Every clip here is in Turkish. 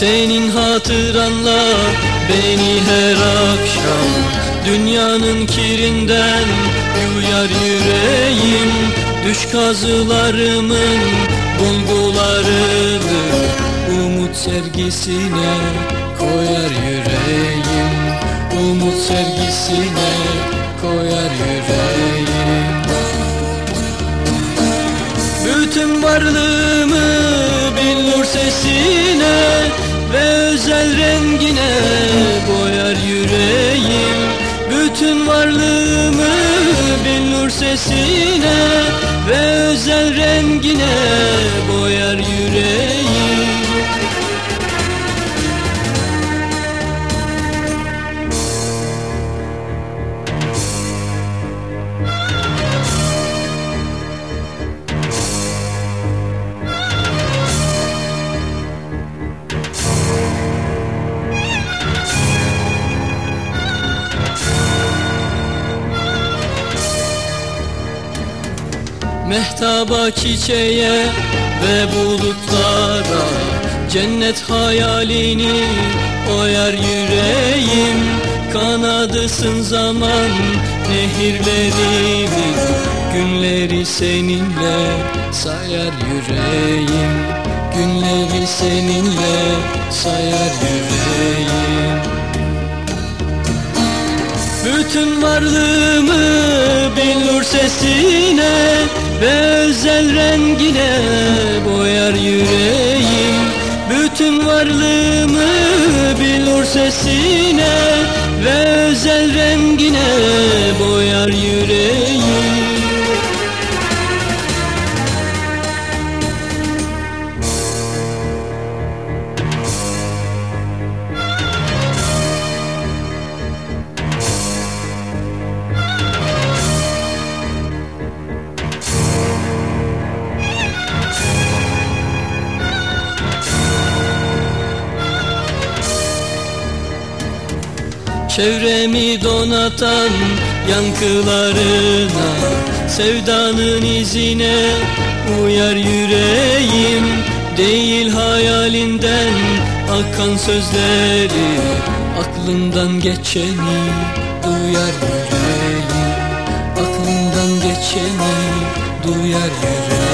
Senin hatıranla beni her akşam Dünyanın kirinden yuyar yüreğim. Düş kazılarımın bulgularını Umut sergisine koyar yüreğim. Umut sergisine koyar yüreğim. Bütün varlığımı bir nur sesine Ve özel rengine boyar yüreğim. Bütün varlığımı bir nur sesine Ve özel rengine boyar yüreğim Mehtaba çiçeğe ve bulutlara Cennet hayalini oyar yüreğim. Kanadısın zaman nehirlerimin Günleri seninle sayar yüreğim. Günleri seninle sayar yüreğim. Bütün varlığımı bir nur sesine ve özel rengine boyar yüreğim. Bütün varlığımı bir nur sesine ve özel rengine boyar yüreğim Çevremi donatan yankılarına Sevdanın izine uyar yüreğim. Değil hayalinden akan sözleri Aklımdan geçeni duyar yüreğim. Aklımdan geçeni duyar yüreğim.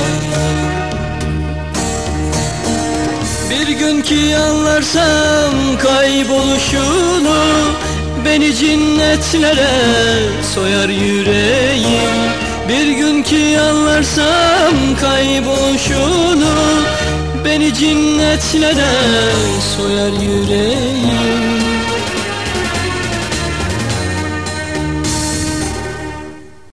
Bir gün ki anlarsam kayboluşunu Beni cinnetlere soyar yüreğim. Bir gün ki anlarsam kayboluşunu Beni cinnetlere soyar yüreğim